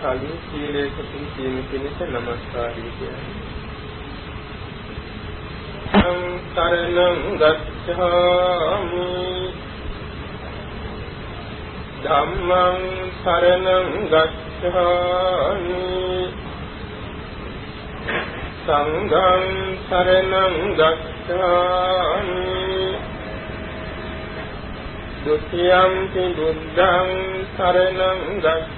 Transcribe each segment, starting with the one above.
කලින් සීලයකින් සීල පිණිස নমස්කාරය කියන්නේ. සරණං ගච්ඡාමි. ධම්මං සරණං ගච්ඡාමි. සංඝං සරණං ගච්ඡාමි. ဒုတိယံ ති බුද්ධං සරණං ගච්ඡාමි.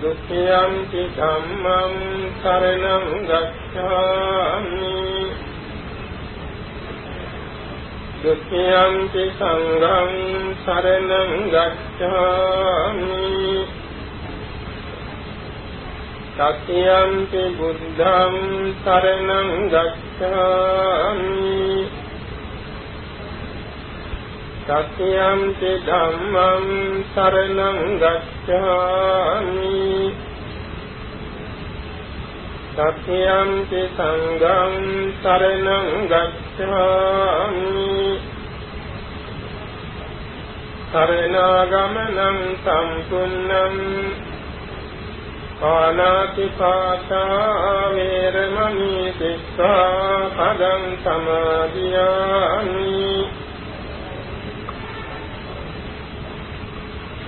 ဒုတိယံ ති ධම්මං සරණං ගච්ඡාමි ဒုတိယံ ති සංඝං සරණං ගච්ඡාමි සත්‍යම්පි බුද්ධං සරණං ගච්ඡාමි සත්‍යම්පි ධම්මං සරණං ගච්ඡාමි। සත්‍යම්පි සංඝං සරණං ගච්ඡාමි। සරණාගමනං සම්පූර්ණං පාණාතිපාතා වේරමණී සික්ඛාපදං සමාදියාමි।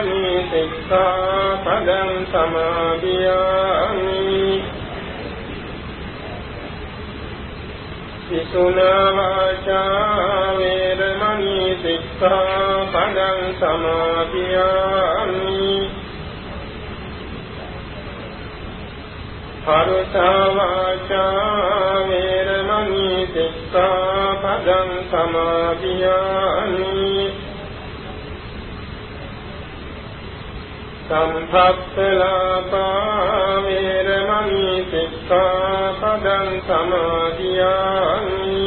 මේරමණී සික්ඛාපදං සමාදියාමි විසුනා වාචා වේරමණී සික්ඛාපදං සමාදියාමි පරුසා වාචා වේරමණී සික්ඛාපදං සමාදියාමි සම්පත්තලාපා වේරමණී සික්ඛාපදං සමාදියාමි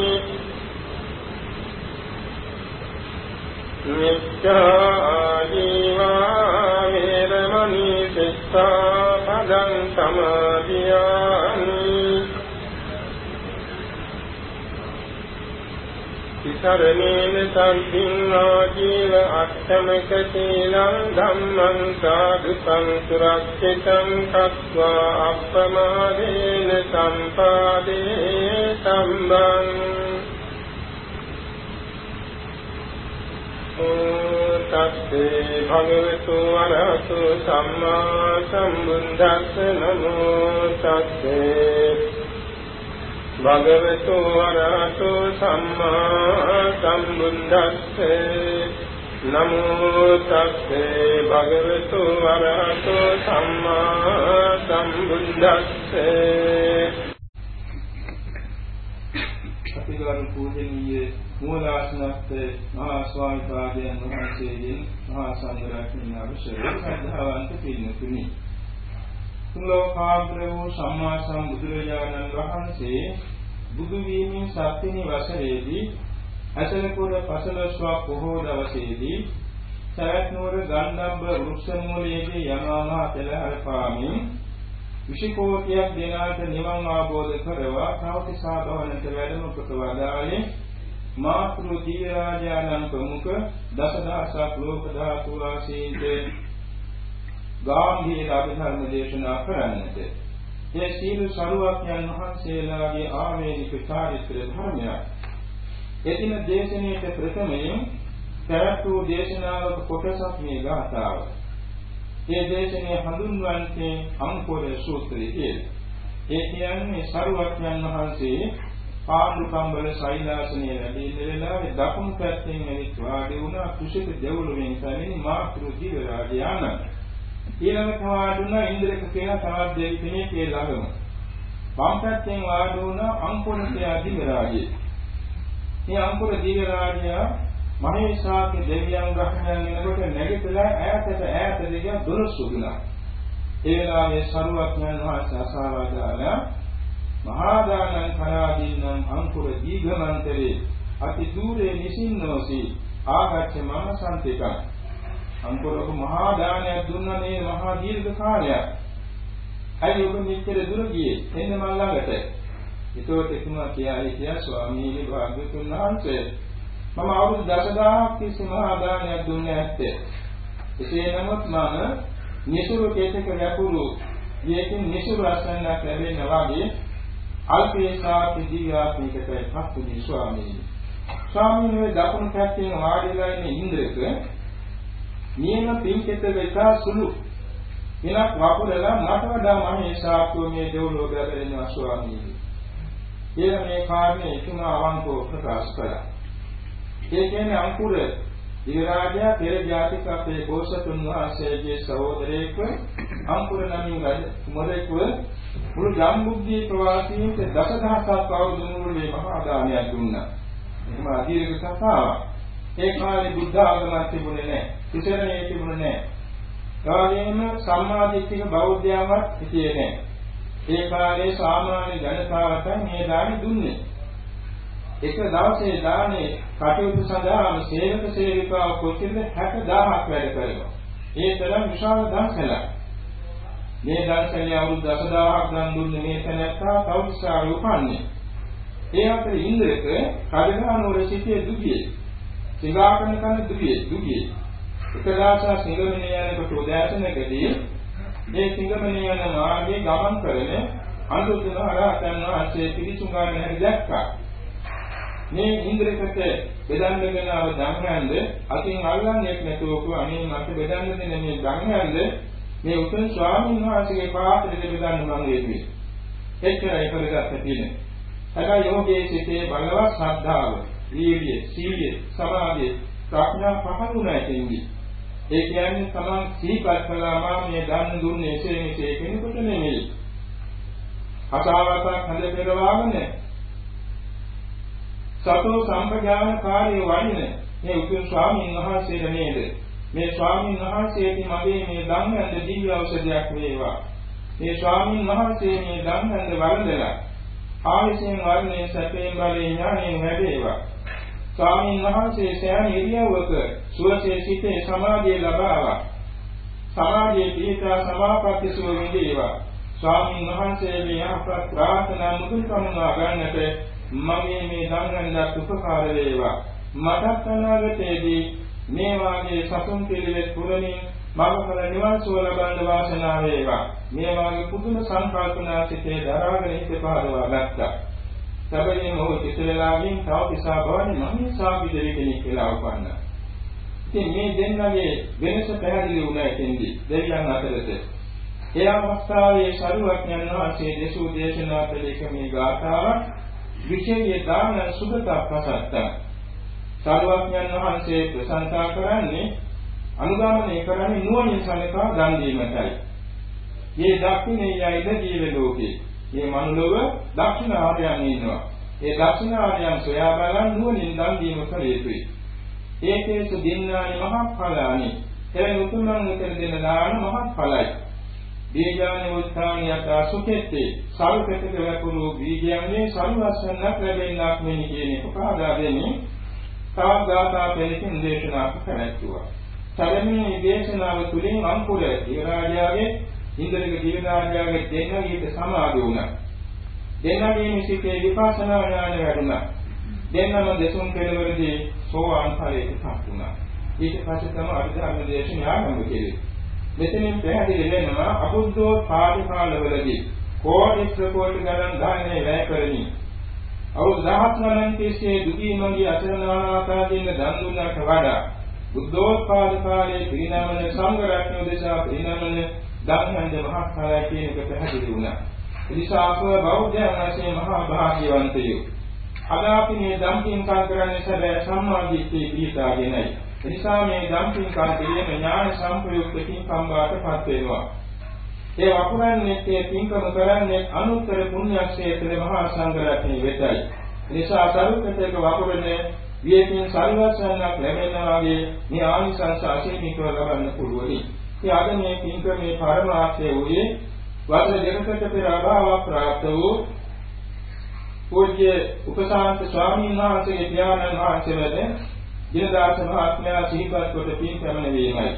මිච්ඡා ජීවා වේරමණී සික්ඛාපදං සමාදියාමි සරණේන සම්පින්නා ජීව අට්ඨමක සීලං ධම්මං සාදු සංසුරක්ෂිතං කତ୍වා අප්පමාදේන සම්පාදේ සම්බං තස්සේ භගවතු වරහතු සම්මා සම්බුද්දස්ස නමෝ තස්සේ භගවතු වරහතු සම්මා සම්බුද්දස්සේ නමෝ තස්සේ භගවතු වරහතු සම්මා සම්බුද්දස්සේ අපිගරු පූජනීය මූලාසනස්ත මහා ස්වාමීපාදයන් වහන්සේගෙන් මහා සංඝරත්නය අවශ්‍යයි සද්ධාවන්ත පින්නතුනි තුලෝකාග්‍ර වූ සම්මා සම්බුදුරජාණන් වහන්සේ බුදු වීමෙන් සත්‍යනි වසරේදී අසලපුර පසළොස්වක් පොහෝ දවසේදී සරත් නුවර ගන්ධබ්බ වෘක්ෂ මූලයේදී යනවා පෙළහර පාමින් විශේකෝටියක් දෙනාට නිවන් අවබෝධ කරවා කවතිසා භවනට වැඩම කොට වදාළේ මාතෘ දීරාජානන් ප්‍රමුඛ දසදහසක් ලෝක ධාතු වාසීන්ට ගාම්භීර අභිධර්ම දේශනා කරන්නට ඒ සීල සරුවක්යන් වහන්සේලාගේ ආවේනික චාරිත්‍ර ධර්මයක්. එදින දේශනාවේ ප්‍රථමයෙන් පැවැත්වූ දේශනාවක කොටසක් මේ ගාථාව. මේ දේශනාව හඳුන්වන්නේ අංකුර සූත්‍රය කියලා. ඒ කියන්නේ සරුවක්යන් වහන්සේ පාණ්ඩු කම්බල සෛලාසනයේ වැඩ ඉන්න වෙලාවේ දකුණු පැත්තෙන් ඇවිත් වාඩි වුණා කුසිත දෙවුලෙන් පැමිණි මාතෘ දිව රාජයාන. ඊළඟට වාඩි වුණා ඉන්ද්‍රක කියන තවත් දෙවි කෙනෙක් ඒ ළඟම. වම් පැත්තෙන් වාඩි වුණා අංකුර කියන දිව රාජයා. මේ අංකුර දිව රාජයා මහේශාක්‍ය දෙවියන් ග්‍රහණයන් වෙනකොට නැගිටලා ඈතට ඈතට ගියා දොරස් සුදුනා. ඒ වෙලාවේ සරුවක්ඥන් වහන්සේ අසාවාදාලා මහා දානං කරාදීනම් අංකුර දීඝමන්තරේ අති দূරේ නිසින්නෝසි ආගච්ඡ මම සම්තිකං අංකුරක මහා දානයක් දුන්නා මේ මහා දීර්ඝ කාලයක්. අයි ඔබ මෙච්චර දුර ගියේ? එන්න මල් ළඟට. ඒතකොට එතුමා කියායි කියා ස්වාමීනි භාග්‍යතුන් වහන්සේ මම අවුරුදු දසදහක් තිස්සේ මහා දානයක් දුන්නේ නැත්තේ එසේ නමුත් මම නිසුරු කේතක වැපුරු යකින් නිසුරු අසන්නක් ලැබෙන වගේ අල්පේශාති දීයාත්මිකයි පස්තුනි ස්වාමීනි. ස්වාමීන් වහන්සේ දකුණු පැත්තෙන් වාඩිලා ඉන්න ඉන්ද්‍රක නියම පින්කෙත වෙත සුළු වෙනක් වපුරලා මට වඩා මහේශාක්‍යෝ මේ දෙව්ලොව ගැලවෙනවා ස්වාමීනි කියන මේ කාරණේ එතුමා අවංකව ප්‍රකාශ කළා ඒ කියන්නේ අංකුර දිවරාජයා පෙර ජාතික අපේ බෝසතුන් වහන්සේගේ සහෝදරයෙක් අංකුර නමින් රජ කුමරෙක්ව මුළු ජම්බුද්දී ප්‍රවාසීන්ට දසදහසක් අවුරුදු මුළුල්ලේ මහා දානයක් දුන්නා. එහෙම අදීර්ඝ කතාවක්. ඒ කාලේ බුද්ධ ආගමක් තිබුණේ නැහැ. ඉතිරණේ තිබුණේ නැහැ. ඒ වගේම සම්මාදිට්ඨික බෞද්ධයන්වත් හිටියේ නැහැ. ඒ කාලේ සාමාන්‍ය ජනතාවට මේ දානි දුන්නේ. එක දවසේ දානේ කටයුතු සඳහා සේවක සේවිකාව කොච්චරද 60000ක් වැඩ කරනවා. ඒ තරම් විශාල දන්සලක්. මේ දන්සලේ අවුරුදු 10000ක් දන් දුන්නේ මේ තැනත්තා කවුරුසාර උපන්නේ. ඒ අතර ඉන්ද්‍රක කඩගානුවර සිටියේ දුගියේ. සිඟාකන කන දුගියේ දුගියේ. එකදාසා සිඟමනේ යනකොට උදෑසනකදී මේ සිඟමනේ යන මාර්ගයේ ගමන් කරන අනුරුද්ධ මහරහතන් වහන්සේ පිළිසුඟාගෙන හැරි දැක්කා. මේ ඉන්ද්‍රකට බෙදන්නගෙන ආව ධම්මයන්ද අතින් අල්ලන්නේ නැතුව අනේ මට බෙදන්න දෙන මේ ධම්මයන්ද මේ උතුම් ස්වාමීන් වහන්සේගේ පාත්‍රෙට බෙදන්න මම වේවි. එච්චරයි කරගත්ත තියෙන. හැබැයි යෝගයේ සිටේ බලවත් ශ්‍රද්ධාව, වීර්යය, සීලය, සමාධිය, ප්‍රඥා පහළුණා කියන්නේ. ඒ කියන්නේ තමන් සීපත් කළාම මේ දන් දුන්නේ එසේ මෙසේ කෙනෙකුට නෙමෙයි. අසාවතක් හඳ පෙරවාගෙන සතෝ සම්පජානකාරී වඩින මේ උතුම් ස්වාමීන් වහන්සේට නේද? මේ ස්වාමීන් වහන්සේට මගේ මේ ධම්මයන්ද දිව්‍ය ඖෂධයක් වේවා. මේ ස්වාමීන් වහන්සේ මේ ධම්මයන්ද වළඳලා ආයසෙන් වර්ණේ සැපේන් බලේ ඥාණයෙන් වැඩේවා ස්වාමීන් වහන්සේ සෑම ඉරියව්වක සුවසේ සිටේ සමාධිය ලබාවා. සමාධියේ දීතා සමාපatti සුව විඳේවා. ස්වාමීන් වහන්සේගේ යහපත් ප්‍රාර්ථනා මුදුන් පමුණවා ගන්නට මගේ මේ ධර්මයන්ට උපකාර වේවා. මටත් අනාගතයේදී මේ වාගේ සතුන් පිළිවෙත් පුරමින් මඟඵල නිවන් සුව ලබන්න වාසනාව වේවා. මේ වාගේ පුදුම සංකල්පනා සිතේ දරාගෙන හිත පහදවා ගත්තා. සැබවින්ම ඔහු කිසලලාගෙන් තව පිසා බවන්නේ මහේසා පිළිදෙවි කෙනෙක් කියලා උපන්නා ඉතින් මේ දෙන්නගේ වෙනස පැහැදිලි වුණා එතෙන්දී දෙවියන් අතරට ඒ අවස්ථාවේ සරුවඥන් වහන්සේ දේශෝ දේශනා කළ එක මේ ගාථාවක් විශේෂය දාන සුගත ප්‍රසත්ත සාරවත්යන් වහන්සේ ප්‍රශංසා කරන්නේ අනුගමනය කරන්නේ නුවණින් සලකා දන් දීමටයි. මේ දක්ෂිනේ යයිද ජීව ලෝකේ. මේ මනුලොව දක්ෂිණ ආර්යයන් ඉන්නවා. ඒ දක්ෂිණ ආර්යයන් සොයා බලන් නුවණින් දන් දීම කළ යුතුයි. ඒකේසු දින්නානි මහත් ඵලානි. එවැනි උතුම්වන් උතර දෙන දාන මහත් ඵලයි. බීජානි උත්ථානියට අසුකෙත්තේ සල්පෙතක වැපුරු බීජයන්ගේ සම්වස්සනක් ලැබෙන්නක් මෙනි කියන එක පහදා දෙන්නේ තවත් ගාථා දෙකකින් දේශනා කරැත්තුවා. සැලමේ දේශනාව තුළින් අංකුර දිවරාජයාගේ ඉන්ද්‍රක දිවරාජයාගේ දෙන්නගීට සමාදි වුණා. දෙන්නගේ මිසිතේ විපස්සනා ඥාන වැඩුණා. දෙන්නම දෙසුම් පෙරවරදී සෝවාන් ඵලයට පත් වුණා. ඊට පස්සේ තමයි අභිධර්ම දේශනාව ආරම්භ කෙරේ. මෙතනින් පැහැදිලි වෙනවා අබුද්ධෝ පාටි කාලවලදී කෝටි ප්‍රකෝටි ගණන් ධනෙ වැය කරමි. අවුරුදු දහස් ගණන් තිස්සේ දුකී මගේ අසරණානාකාදීන දන් දුන්නට වඩා බුද්ධෝත්පාද කාලයේ පිරිනමන සංඝ රත්නය දෙසා පිරිනමන ධම්මන්ද මහත්කාරය කියන එක පැහැදිලි වුණා. එනිසා අප බෞද්ධයන් වශයෙන් මහා භාග්‍යවන්තයෝ. අද අපි මේ ධම්පින් කල් කරන්නේ සැබෑ සම්මාදිට්ඨිය පිහිටාගෙනයි. එනිසා මේ ධම්පින් කල් කිරීම ඥාන සම්ප්‍රයුක්තකින් සම්බාටපත් වෙනවා. ඒ වපුරන්නේ ඒ පින්කම කරන්නේ අනුත්තර පුණ්‍යක්ෂේත්‍ර මහා සංඝ රත්නයේ වෙතයි. එනිසා සරුපතේක වපුරන්නේ වියකින් සල්වස්සන්නක් ලැබෙනවා වගේ මේ ආනිසංස අසීමිතව ලබන්න පුළුවනි. ඒ අද මේ පින්කමේ පරමාර්ථය වූයේ වර්ෂ දෙකකට පෙර අභාව ප්‍රාප්ත වූ පූජ්‍ය උපසාන්ත ස්වාමීන් වහන්සේගේ පියාණන් වහන්සේ වෙද දිනදාස මහත්මයා සිහිපත් කොට පින්කමන වීමයි.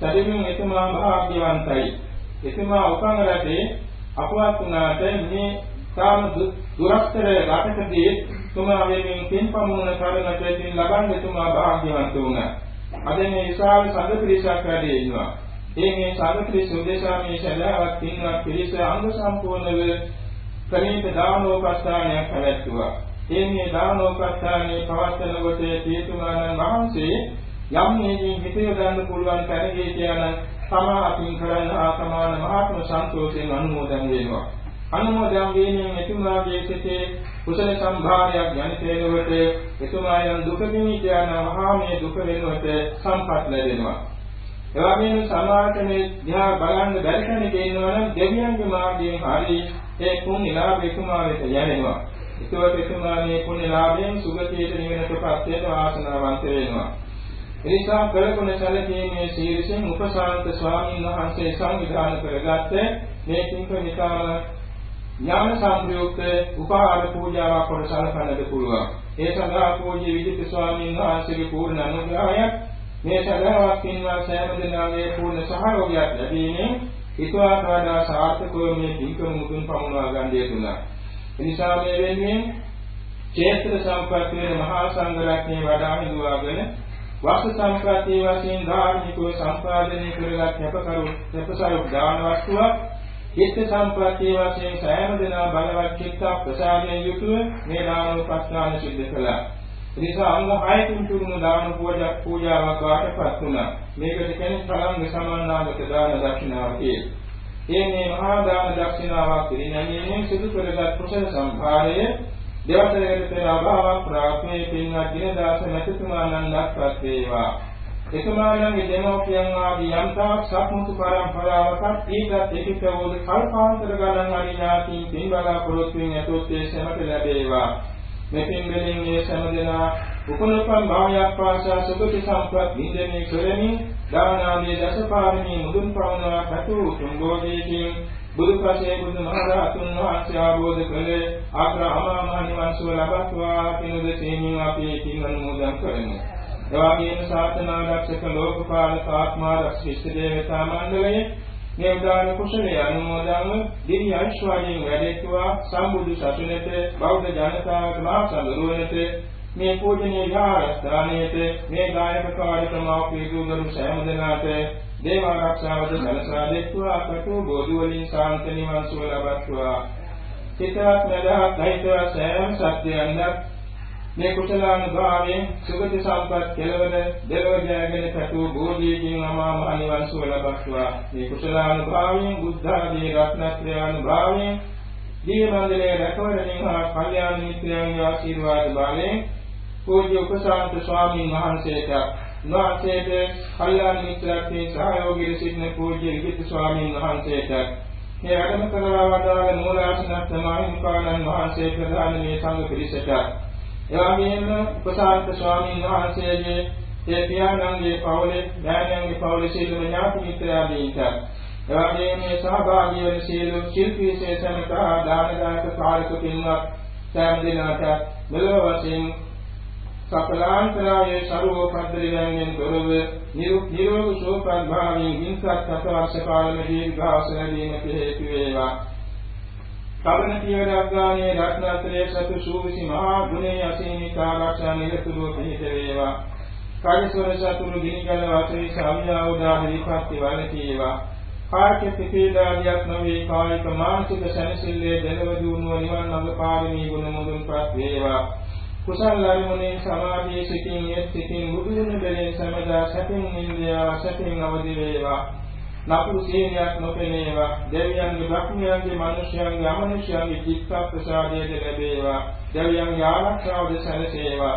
සැදෙමින් එතුමා භාග්‍යවන්තයි. එතුමා උපන් රටේ අපවත් වුණාට මේ තාම දුරස්තර රටකදී තුමා වෙනින් පින්පමුණ කරනට ඉතින් ලබන්නේ තුමා භාග්‍යවන්ත වුණා. අද මේ විශාල සංඝ පිරිසක් වැඩි ඉන්නවා. ඒ මේ සංඝ පිරිස උදෙසා මේ ශලාවක් පින්වත් පිරිස අංග සම්පූර්ණව ප්‍රණීත දානෝපස්ථානයක් පැවැත්වුවා. ඒ මේ දානෝපස්ථානයේ පවත්වන කොට තේතුමාණන් වහන්සේ යම් හේකින් හිත යොදන්න පුළුවන් තැනදී කියන තමා අතින් කරන්න ආසමාන මහත්ම සන්තෝෂයෙන් අනුමෝදන් වෙනවා. අනුමෝදන් වීමෙන් එතුමාගේ සිතේ කුසල සම්භාරයක් ජනිත වෙනකොට එතුමායන් දුක නිමිතියන මහා මේ දුක වෙනුවට සම්පත් ලැබෙනවා. එවැගේම සමාජයේ දිහා බලන්න බැරි කෙනෙක් ඉන්නවා නම් දෙවියන්ගේ මාර්ගයෙන් හරි ඒ පුණ්‍ය ලාභ එතුමා වෙත යැවෙනවා. ඒකවත් එතුමා මේ පුණ්‍ය ලාභයෙන් සුගතියට නිවෙනටපත් වෙන වාසනාවන්ත වෙනවා. එනිසා කලකුණ සැලකීමේ සීලයෙන් උපසාන්ත ස්වාමීන් වහන්සේ සංවිධානය කරගත්ත මේ කිංකනිකාම ඥාන සම්ප්‍රයුක්ත උපහාර පූජාවක් කොට සලකන්නට පුළුවන්. ඒ සඳහා පූජ්‍ය විජිත ස්වාමීන් වහන්සේගේ පූර්ණ අනුග්‍රහයක් මේ සදාවක් පින්වා සෑම දිනාගේ පූර්ණ සහයෝගයක් ලැබීමෙන් හිතවාට වඩා සාර්ථකව මේ පින්කම මුතුන් පමුණවා ගන්න යෙදුණා. එනිසා මේ වෙනුවෙන් ක්ෂේත්‍ර සම්පත් වෙන මහා සංඝ රත්නයේ වඩා හිඳුවාගෙන වස්තු සම්ප්‍රාප්තිය වශයෙන් ධාර්මිකව සම්පාදනය කරගත් කැපකරු කැපසරු දාන වස්තුවක් චිත්ත සම්ප්‍රාප්තිය වශයෙන් සෑම දිනා බලවත් චිත්ත ප්‍රසාදයෙන් යුතුව මේ දානෝපස්ථාන සිද්ධ කළා. එනිසා අංග 6කින් තුරුණු දාන පූජා පූජාවක් වාටපත් වුණා. මේකට කියන්නේ සලංග සමානාගත දාන දක්ෂිනාව කියලා. ඒ මේ මහා දාන දක්ෂිනාවක් පිළිගැනීමෙන් සිදු කරගත් කුසල සම්භාරය දෙවතරකට පෙර අභාවක් ප්‍රාප්තයේ පින්වත් දිනදාස මෙතුමාණන්වත් වේවා. එතුමාණන්ගේ දෙමෝපියන් ආදී යම්තාක් සත්මුතු පරම්පරාවකට ඊටත් එකිට වූ කල්පාන්තර ගණන් අනිඥාතින් පින් බලාපොරොත්තු වෙන ඇතොත් ඒ සමත ලැබේවා. මෙතින් වලින් මේ සමදෙනා උපනපන් භාවයක් පාසා සුගති සම්පත් විඳිනේ කරමින් දානාදී දසපාරමී මුදුන් පවනවා කටු තුම්බෝධීකින් බුදු ප්‍රසේ බුදු මහරහතුන් වහන්සේ ආબોධ කළේ ආග්‍රහමා මහ නිවන් සුව ලබත්වා කිනුද තේමින් අපි පින් අනුමෝදන් කරමු. එවාගේම සාතනාරක්ෂක ලෝකපාල ආත්මාරක්ෂක ඉෂ්ඨ දේවතා මණ්ඩලයේ මේ උදාන කුසලයේ අනුමෝදන්ව දිව්‍ය ඓශ්වර්යයෙන් වැඩෙත්වා සම්බුදු සසුනේත බෞද්ධ ජනතාවට මා සඳරුවනට මේ පූජනීය විහාරස්ථානයේ මේ ගායක කාර්යක්‍රමව පිළිගුරු සෑම දෙනාට දේව ආරක්ෂාවද සලසා දෙත්වා අපට බෝධි වලින් සාන්ත නිවන් සුව ලබත්වා. සිතවත් මෙදහත් දහිතව සෑම සත්‍යයන්වත් මේ කුසලානුභාවයෙන් සුගති සම්පත් කෙලවර දෙලොව ජයගෙන පැතු බෝධියකින් අමා මහ නිවන් සුව ලබත්වා මේ කුසලානුභාවයෙන් බුද්ධ ආදී රත්නත්‍රයානුභාවයෙන් ජීවමන්දලේ රැකවරණින් හා කල්යාණ මිත්‍රයන්ගේ ආශිර්වාද බලයෙන් පූජ්‍ය උපසාන්ත ස්වාමීන් වහන්සේට වාසයේද කල්යාණ මිත්‍රත්වයේ සහයෝගී සිටින පූජ්‍ය විජිත ස්වාමීන් වහන්සේට මේ වැඩම කරවා වදාළ මූලාසනස්ත මහින්පාණන් වහන්සේ ප්‍රධාන මේ සංඝ පිරිසට එවැගේම උපසාන්ත ස්වාමීන් වහන්සේගේ ඒ පියාණන්ගේ පවුලේ ඥානයන්ගේ පවුලේ සියලුම ඥාති මිත්‍රාදීන්ට එවැගේම මේ සහභාගී වන සියලු ශිල්පී ශේෂණක දානදායක කාර්යක පින්වත් සෑම දිනකට මෙලොව වශයෙන් සකලාන්තරායේ ਸਰවෝපද්දලියන්ගෙන් දොරව නිරෝග සෝපත් භාවයෙන් හිංසත් සතවර්ෂ කාලෙම දීර්ඝාස ලැබීමට හේතු වේවා. කවන පියවරක් ගානේ රත්නත්‍රයේ සතු සූවිසි මහා ගුණේ අසීමිත ආරක්ෂා නිරතුරුව පිහිට වේවා. කාර්යසොර සතුරු ගිනිගල වාසී සාමියා උදාන විපත්ති වලකීවා. කායික පිපීඩාදියක් නොවේ කායික මානසික සැනසෙල්ලේ දෙලව දුණුව නිවන් මඟ පාරමී ගුණ මුදුන්පත් වේවා කුසල අරමුණේ සමාධියේ සිටින් එත් සිටින් මුදුන බැලේ සමදා සැපින් නින්දියා සැපින් අවදි වේවා නපුරු සීනියක් නොපෙනේවා දෙවියන්ගේ බ්‍රහ්මයන්ගේ මිනිසයන්ගේ අමනුෂ්‍යයන්ගේ චිත්ත ප්‍රසාදයද ලැබේවා. දෙවියන්ගේ ආරක්ෂාවද සැලසේවා.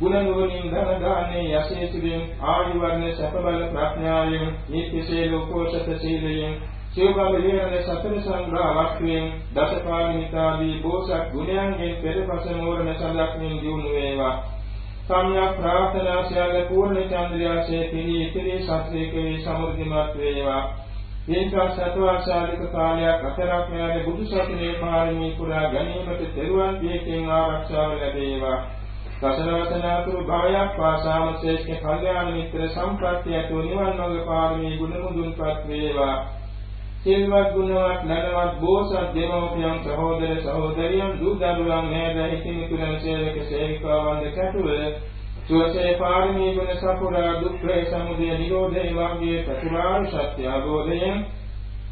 ගුණ නුවණින් ධන දාන්නේ යසීසුලින් ආයු වර්ණ සැප බල ප්‍රඥාවෙන් නීති සීල උපෝසත සීලයෙන් සිව්බල විහරණ සතර සංග්‍රහ වස්තුවෙන් දසපාණිතාදී බෝසත් ගුණයන්ගෙන් පෙරපස මෝරණ සඳක්මින් දිනු වේවා. සම්‍යක් ප්‍රාර්ථනා සියල්ල පූර්ණ චන්ද්‍රයාසේ පිළි ඉතිරි සත්‍රිකේ සමෘද්ධිමත් වේවා. මේකා සතවාසාලික කාලයක් අතරක් මෙයාගේ බුදු සසුනේ පාරමී පුරා ගැනීමට තෙරුවන් පියකින් ආරක්ෂාව ලැබේවා. දසනවසනාතුරු භවයක් වාසාම ශ්‍රේෂ්ඨ කල්යාණ මිත්‍ර සම්ප්‍රත්‍ය ඇතුව නිවන් මඟ පාරමී ගුණ මුදුන්පත් වේවා. සිල්වත් ගුණවත් නරවත් බෝසත් දෙමව්පියන් සහෝදර සහෝදරියන් දූ දරුවන් නෑද හිතින් තුලන සේවක සේවිකාවන් දෙකටුව සුවසේ පාරමී ගුණ සපුරා දුක්ඛේ සමුදය නිරෝධේ වාග්යේ චතුරාර්ය සත්‍ය අවබෝධයෙන්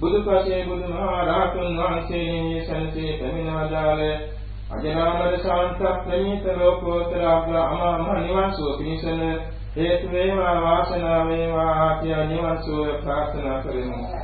බුදුපසේ බුදුමහරහතුන් වහන්සේ නිමේ සනසේ පැමිණවදාළ අජරාමර ශාන්ත ප්‍රණීත ලෝකෝත්තර අමා මහ නිවන් සුව පිණිසම හේතු වේවා වාසනාව වේවා ආත්‍ය නිවන් සුව ප්‍රාර්ථනා කරමු.